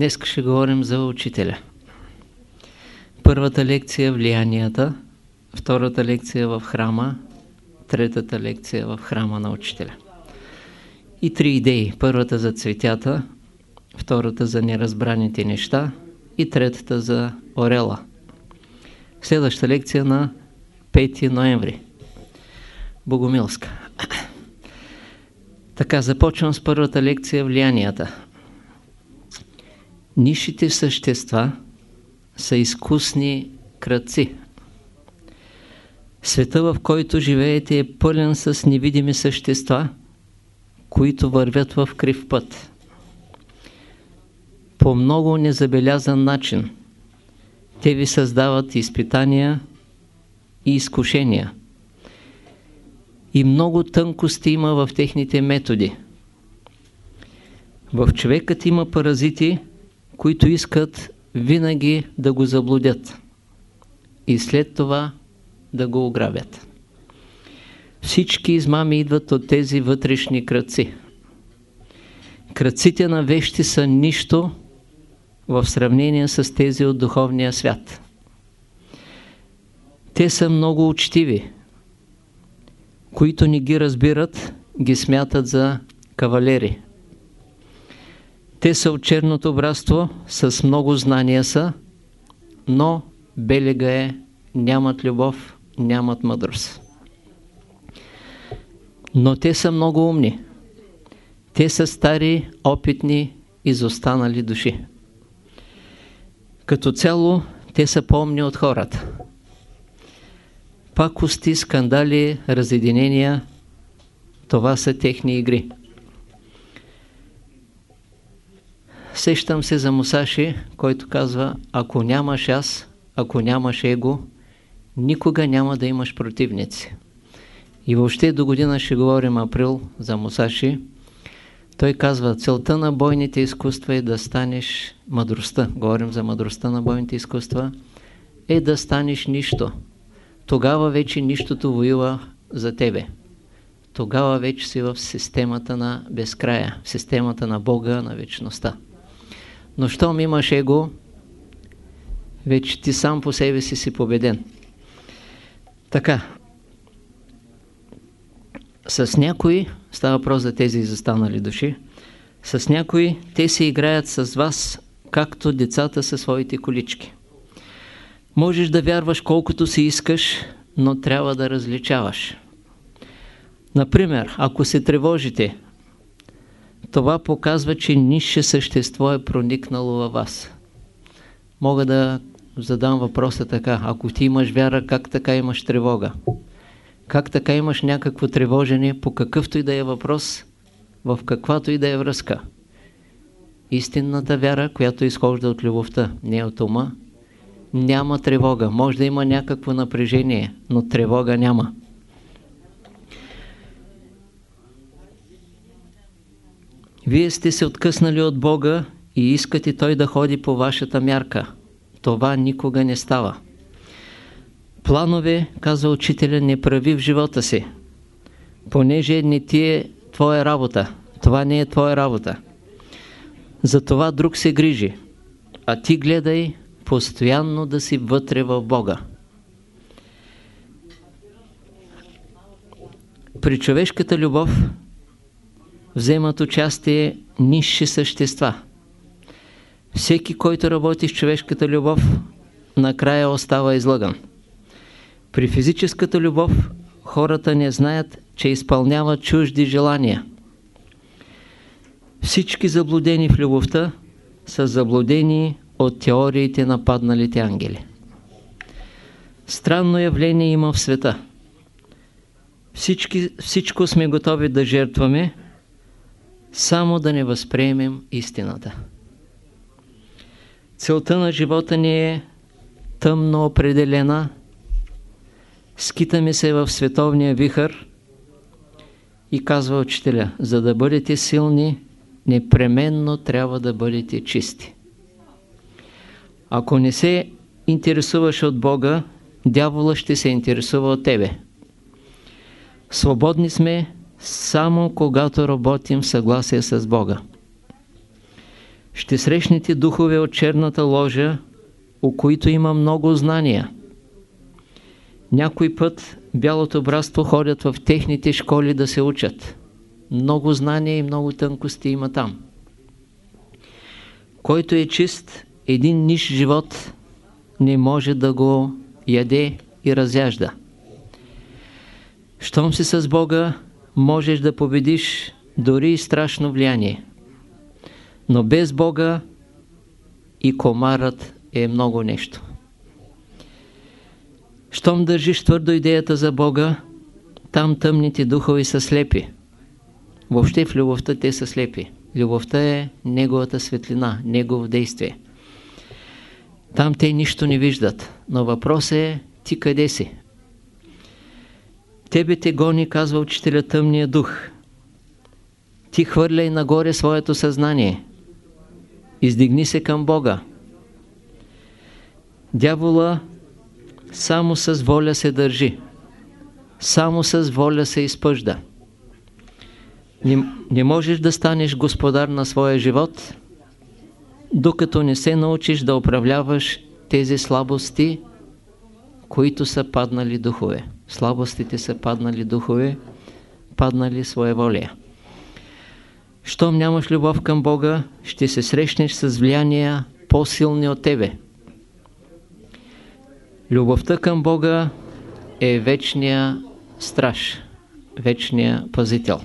Днес ще говорим за учителя. Първата лекция е влиянията, втората лекция е в храма, третата лекция е в храма на учителя. И три идеи. Първата за цветята, втората за неразбраните неща и третата за орела. Следваща лекция на 5 ноември. Богомилска. Така, започвам с първата лекция влиянията. Нишите същества са изкусни кръци. Света, в който живеете, е пълен с невидими същества, които вървят в крив път. По много незабелязан начин те ви създават изпитания и изкушения. И много тънкости има в техните методи. В човекът има паразити, които искат винаги да го заблудят и след това да го ограбят. Всички измами идват от тези вътрешни кръци. Кръците на вещи са нищо в сравнение с тези от духовния свят. Те са много учтиви. Които не ги разбират, ги смятат за кавалери. Те са от черното братство, с много знания са, но белега е, нямат любов, нямат мъдрост. Но те са много умни. Те са стари, опитни, изостанали души. Като цяло, те са по-умни от хората. Пакости, скандали, разединения, това са техни игри. Сещам се за Мусаши, който казва, ако нямаш аз, ако нямаш его, никога няма да имаш противници. И въобще до година ще говорим април за Мусаши. Той казва, целта на бойните изкуства е да станеш мъдростта. Говорим за мъдростта на бойните изкуства. Е да станеш нищо. Тогава вече нищото воюва за тебе. Тогава вече си в системата на безкрая, в системата на Бога, на вечността. Но щом имаш его, вече ти сам по себе си си победен. Така, с някои, става въпрос за тези застанали души, с някои те се играят с вас, както децата със своите колички. Можеш да вярваш колкото си искаш, но трябва да различаваш. Например, ако се тревожите, това показва, че нише същество е проникнало във вас. Мога да задам въпроса така. Ако ти имаш вяра, как така имаш тревога? Как така имаш някакво тревожене по какъвто и да е въпрос, в каквато и да е връзка? Истинната вяра, която изхожда от любовта, не от ума, няма тревога. Може да има някакво напрежение, но тревога няма. Вие сте се откъснали от Бога и искате Той да ходи по вашата мярка. Това никога не става. Планове, казва учителя, не прави в живота си, понеже не ти е твоя работа. Това не е твоя работа. За това друг се грижи, а ти гледай постоянно да си вътре в Бога. При човешката любов вземат участие нисши същества. Всеки, който работи с човешката любов, накрая остава излъган. При физическата любов хората не знаят, че изпълняват чужди желания. Всички заблудени в любовта са заблудени от теориите на падналите ангели. Странно явление има в света. Всички, всичко сме готови да жертваме, само да не възприемем истината. Целта на живота ни е тъмно определена. Скитаме се в световния вихър и казва учителя, за да бъдете силни, непременно трябва да бъдете чисти. Ако не се интересуваш от Бога, дявола ще се интересува от тебе. Свободни сме само когато работим в съгласие с Бога. Ще срещнете духове от черната ложа, у които има много знания. Някой път бялото братство ходят в техните школи да се учат. Много знания и много тънкости има там. Който е чист, един ниш живот не може да го яде и разяжда. Щом си с Бога, можеш да победиш дори и страшно влияние. Но без Бога и комарът е много нещо. Щом държиш твърдо идеята за Бога, там тъмните духове са слепи. Въобще в любовта те са слепи. Любовта е Неговата светлина, Негово действие. Там те нищо не виждат. Но въпрос е ти къде си? Тебе те гони, казва учителя тъмния дух. Ти хвърляй нагоре своето съзнание. Издигни се към Бога. Дявола само с воля се държи. Само с воля се изпъжда. Не, не можеш да станеш господар на своя живот, докато не се научиш да управляваш тези слабости, които са паднали духове. Слабостите са паднали духове, паднали своеволия. Щом нямаш любов към Бога, ще се срещнеш с влияния по-силни от тебе. Любовта към Бога е вечния страж, вечния пазител.